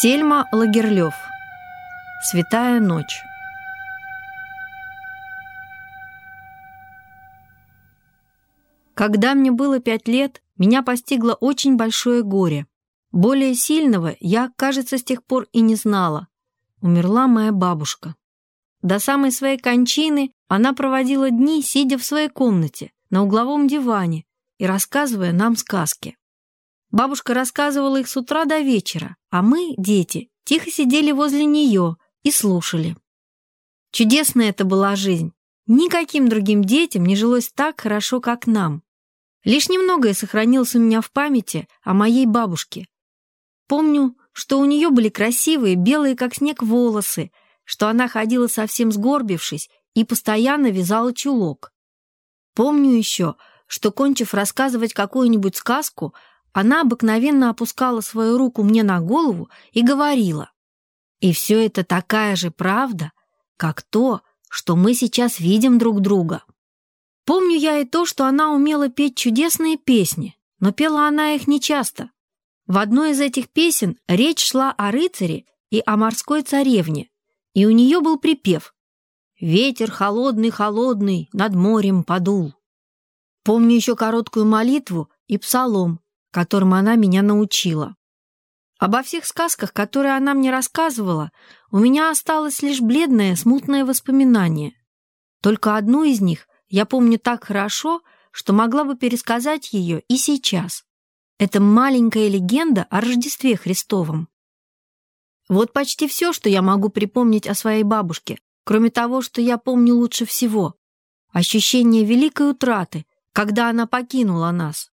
Сельма Лагерлёв. Святая ночь. Когда мне было пять лет, меня постигло очень большое горе. Более сильного я, кажется, с тех пор и не знала. Умерла моя бабушка. До самой своей кончины она проводила дни, сидя в своей комнате, на угловом диване и рассказывая нам сказки. Бабушка рассказывала их с утра до вечера, а мы, дети, тихо сидели возле нее и слушали. Чудесная это была жизнь. Никаким другим детям не жилось так хорошо, как нам. Лишь немногое сохранилось у меня в памяти о моей бабушке. Помню, что у нее были красивые, белые как снег волосы, что она ходила совсем сгорбившись и постоянно вязала чулок. Помню еще, что, кончив рассказывать какую-нибудь сказку, она обыкновенно опускала свою руку мне на голову и говорила. И все это такая же правда, как то, что мы сейчас видим друг друга. Помню я и то, что она умела петь чудесные песни, но пела она их нечасто. В одной из этих песен речь шла о рыцаре и о морской царевне, и у нее был припев «Ветер холодный-холодный над морем подул». Помню еще короткую молитву и псалом, которым она меня научила. Обо всех сказках, которые она мне рассказывала, у меня осталось лишь бледное, смутное воспоминание. Только одну из них я помню так хорошо, что могла бы пересказать ее и сейчас. Это маленькая легенда о Рождестве Христовом. Вот почти все, что я могу припомнить о своей бабушке, кроме того, что я помню лучше всего. Ощущение великой утраты, когда она покинула нас.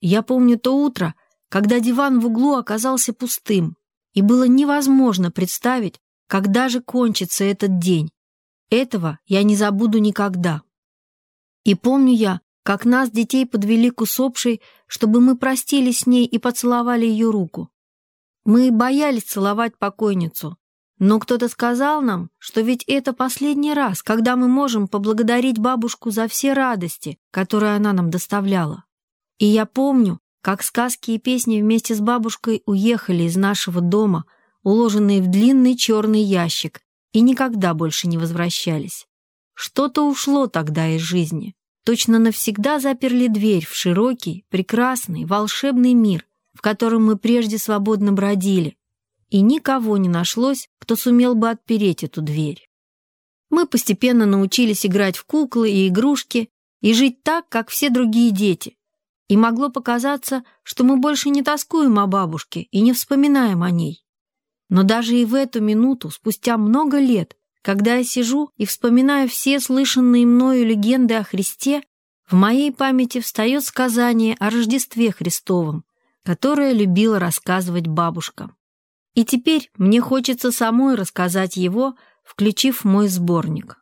Я помню то утро, когда диван в углу оказался пустым, и было невозможно представить, когда же кончится этот день. Этого я не забуду никогда. И помню я, как нас, детей, подвели к усопшей, чтобы мы простились с ней и поцеловали ее руку. Мы боялись целовать покойницу, но кто-то сказал нам, что ведь это последний раз, когда мы можем поблагодарить бабушку за все радости, которые она нам доставляла. И я помню, как сказки и песни вместе с бабушкой уехали из нашего дома, уложенные в длинный черный ящик, и никогда больше не возвращались. Что-то ушло тогда из жизни. Точно навсегда заперли дверь в широкий, прекрасный, волшебный мир, в котором мы прежде свободно бродили, и никого не нашлось, кто сумел бы отпереть эту дверь. Мы постепенно научились играть в куклы и игрушки и жить так, как все другие дети, и могло показаться, что мы больше не тоскуем о бабушке и не вспоминаем о ней. Но даже и в эту минуту, спустя много лет, когда я сижу и вспоминаю все слышанные мною легенды о Христе, в моей памяти встает сказание о Рождестве Христовом, которое любила рассказывать бабушка. И теперь мне хочется самой рассказать его, включив мой сборник.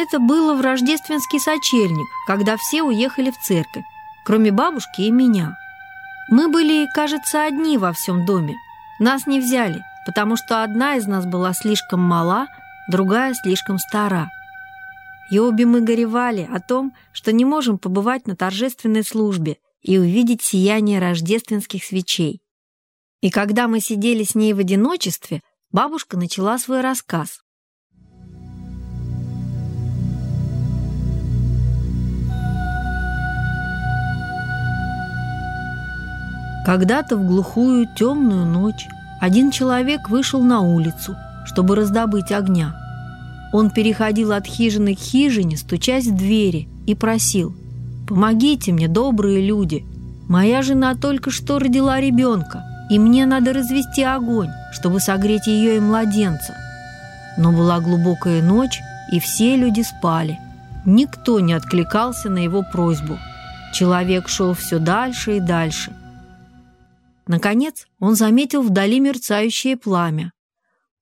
Это было в рождественский сочельник, когда все уехали в церковь, кроме бабушки и меня. Мы были, кажется, одни во всем доме. Нас не взяли, потому что одна из нас была слишком мала, другая слишком стара. И обе мы горевали о том, что не можем побывать на торжественной службе и увидеть сияние рождественских свечей. И когда мы сидели с ней в одиночестве, бабушка начала свой рассказ. Когда-то в глухую темную ночь один человек вышел на улицу, чтобы раздобыть огня. Он переходил от хижины к хижине, стучась в двери, и просил «Помогите мне, добрые люди! Моя жена только что родила ребенка, и мне надо развести огонь, чтобы согреть ее и младенца». Но была глубокая ночь, и все люди спали. Никто не откликался на его просьбу. Человек шел все дальше и дальше – Наконец он заметил вдали мерцающее пламя.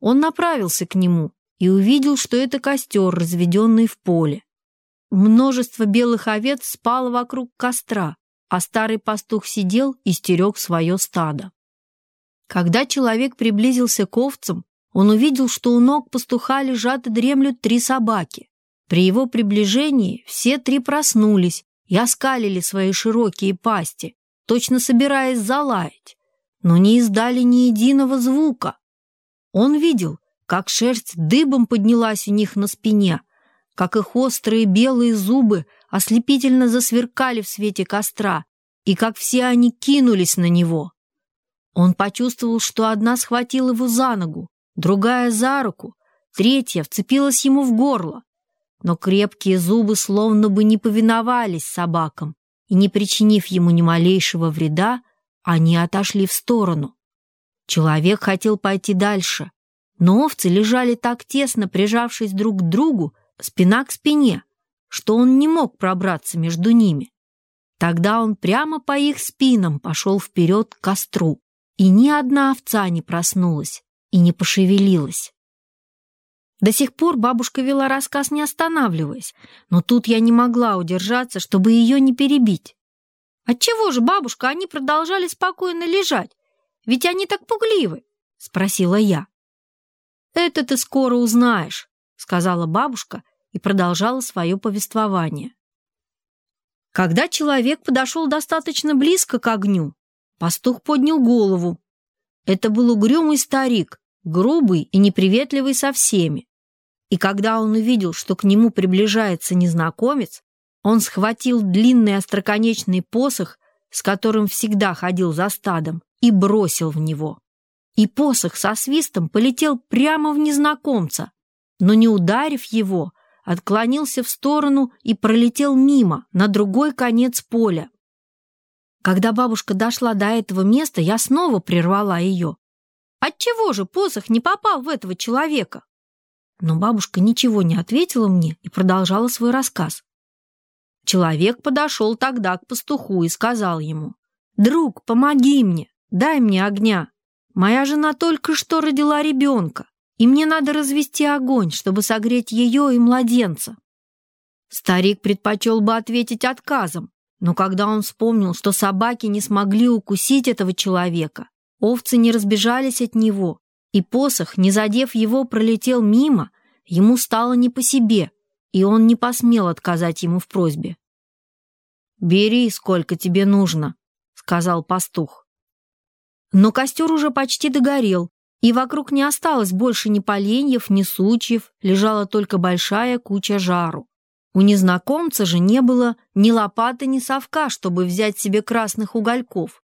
Он направился к нему и увидел, что это костер, разведенный в поле. Множество белых овец спало вокруг костра, а старый пастух сидел и стерег свое стадо. Когда человек приблизился к овцам, он увидел, что у ног пастуха лежат и дремлют три собаки. При его приближении все три проснулись и оскалили свои широкие пасти, точно собираясь залаять. Но не издали ни единого звука. Он видел, как шерсть дыбом поднялась у них на спине, как их острые белые зубы ослепительно засверкали в свете костра, и как все они кинулись на него. Он почувствовал, что одна схватила его за ногу, другая за руку, третья вцепилась ему в горло. Но крепкие зубы словно бы не повиновались собакам, и, не причинив ему ни малейшего вреда, они отошли в сторону. Человек хотел пойти дальше, но овцы лежали так тесно, прижавшись друг к другу, спина к спине, что он не мог пробраться между ними. Тогда он прямо по их спинам пошел вперед к костру, и ни одна овца не проснулась и не пошевелилась. До сих пор бабушка вела рассказ, не останавливаясь, но тут я не могла удержаться, чтобы ее не перебить. «Отчего же, бабушка, они продолжали спокойно лежать? Ведь они так пугливы?» — спросила я. «Это ты скоро узнаешь», — сказала бабушка и продолжала свое повествование. Когда человек подошел достаточно близко к огню, пастух поднял голову. Это был угрюмый старик, грубый и неприветливый со всеми. И когда он увидел, что к нему приближается незнакомец, он схватил длинный остроконечный посох, с которым всегда ходил за стадом, и бросил в него и посох со свистом полетел прямо в незнакомца, но не ударив его, отклонился в сторону и пролетел мимо, на другой конец поля. Когда бабушка дошла до этого места, я снова прервала ее. Отчего же посох не попал в этого человека? Но бабушка ничего не ответила мне и продолжала свой рассказ. Человек подошел тогда к пастуху и сказал ему, «Друг, помоги мне, дай мне огня». Моя жена только что родила ребенка, и мне надо развести огонь, чтобы согреть ее и младенца. Старик предпочел бы ответить отказом, но когда он вспомнил, что собаки не смогли укусить этого человека, овцы не разбежались от него, и посох, не задев его, пролетел мимо, ему стало не по себе, и он не посмел отказать ему в просьбе. «Бери, сколько тебе нужно», — сказал пастух. Но костер уже почти догорел, и вокруг не осталось больше ни поленьев, ни сучьев, лежала только большая куча жару. У незнакомца же не было ни лопаты, ни совка, чтобы взять себе красных угольков.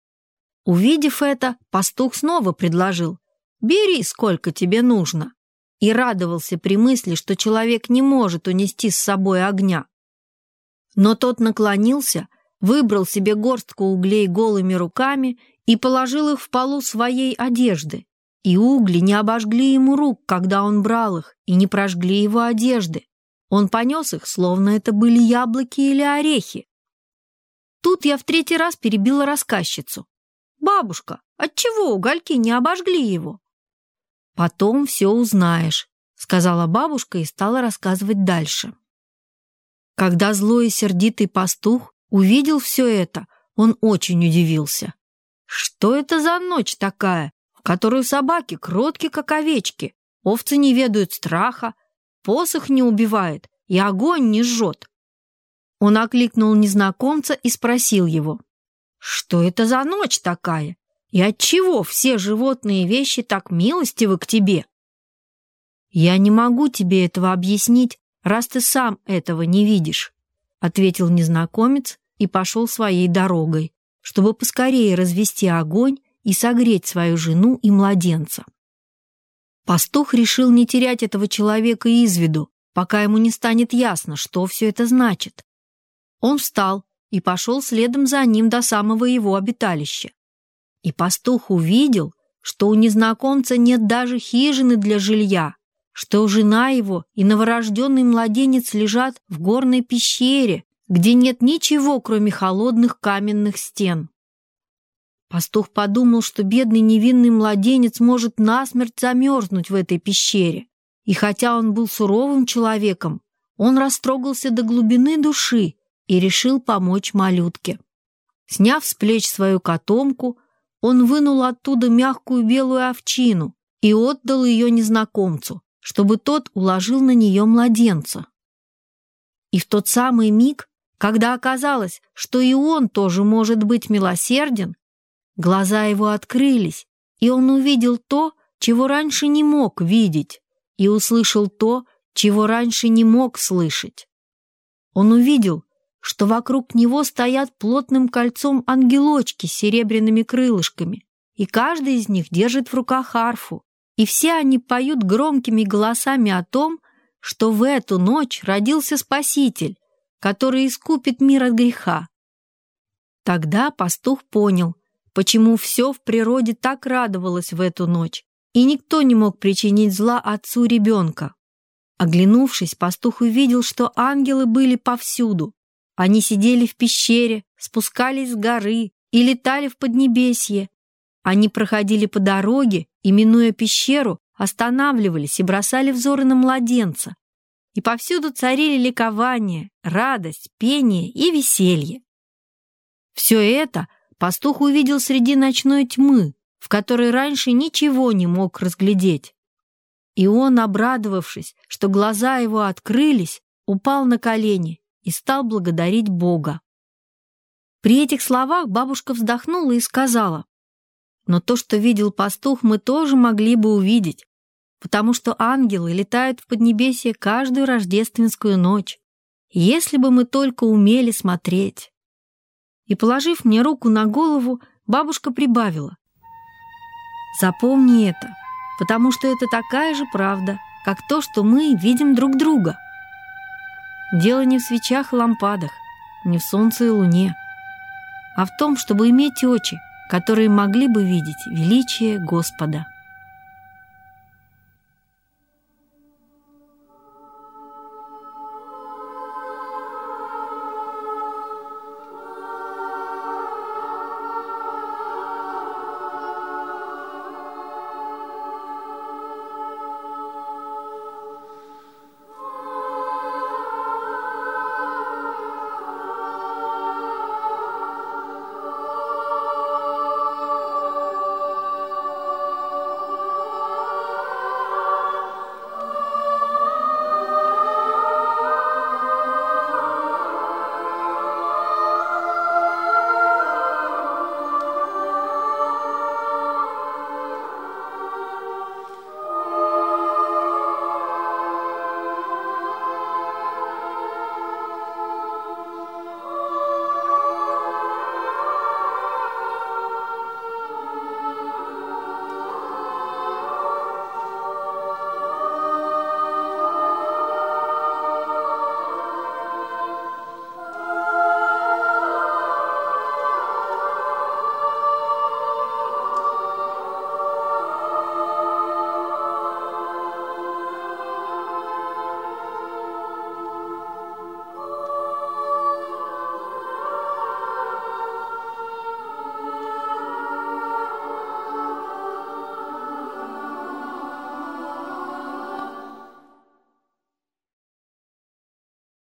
Увидев это, пастух снова предложил «Бери, сколько тебе нужно», и радовался при мысли, что человек не может унести с собой огня. Но тот наклонился, выбрал себе горстку углей голыми руками и положил их в полу своей одежды. И угли не обожгли ему рук, когда он брал их, и не прожгли его одежды. Он понес их, словно это были яблоки или орехи. Тут я в третий раз перебила рассказчицу. «Бабушка, отчего угольки не обожгли его?» «Потом все узнаешь», — сказала бабушка и стала рассказывать дальше. Когда злой и сердитый пастух увидел все это, он очень удивился. Что это за ночь такая, в которую собаки кротки, как овечки, овцы не ведают страха, посох не убивает и огонь не жжет? Он окликнул незнакомца и спросил его, что это за ночь такая и отчего все животные вещи так милостивы к тебе? Я не могу тебе этого объяснить, раз ты сам этого не видишь, ответил незнакомец и пошел своей дорогой чтобы поскорее развести огонь и согреть свою жену и младенца. Пастух решил не терять этого человека из виду, пока ему не станет ясно, что все это значит. Он встал и пошел следом за ним до самого его обиталища. И пастух увидел, что у незнакомца нет даже хижины для жилья, что жена его и новорожденный младенец лежат в горной пещере, где нет ничего, кроме холодных каменных стен. Пастух подумал, что бедный невинный младенец может насмерть замерзнуть в этой пещере. И хотя он был суровым человеком, он растрогался до глубины души и решил помочь малютке. Сняв с плеч свою котомку, он вынул оттуда мягкую белую овчину и отдал ее незнакомцу, чтобы тот уложил на нее младенца. И в тот самый миг когда оказалось, что и он тоже может быть милосерден, глаза его открылись, и он увидел то, чего раньше не мог видеть, и услышал то, чего раньше не мог слышать. Он увидел, что вокруг него стоят плотным кольцом ангелочки с серебряными крылышками, и каждый из них держит в руках арфу, и все они поют громкими голосами о том, что в эту ночь родился Спаситель, который искупит мир от греха. Тогда пастух понял, почему все в природе так радовалось в эту ночь, и никто не мог причинить зла отцу ребенка. Оглянувшись, пастух увидел, что ангелы были повсюду. Они сидели в пещере, спускались с горы и летали в Поднебесье. Они проходили по дороге и, минуя пещеру, останавливались и бросали взоры на младенца. И повсюду царили ликование, радость, пение и веселье. Все это пастух увидел среди ночной тьмы, в которой раньше ничего не мог разглядеть. И он, обрадовавшись, что глаза его открылись, упал на колени и стал благодарить Бога. При этих словах бабушка вздохнула и сказала, «Но то, что видел пастух, мы тоже могли бы увидеть, потому что ангелы летают в Поднебесье каждую рождественскую ночь, если бы мы только умели смотреть». И, положив мне руку на голову, бабушка прибавила, «Запомни это, потому что это такая же правда, как то, что мы видим друг друга». Дело не в свечах и лампадах, не в солнце и луне, а в том, чтобы иметь очи, которые могли бы видеть величие Господа.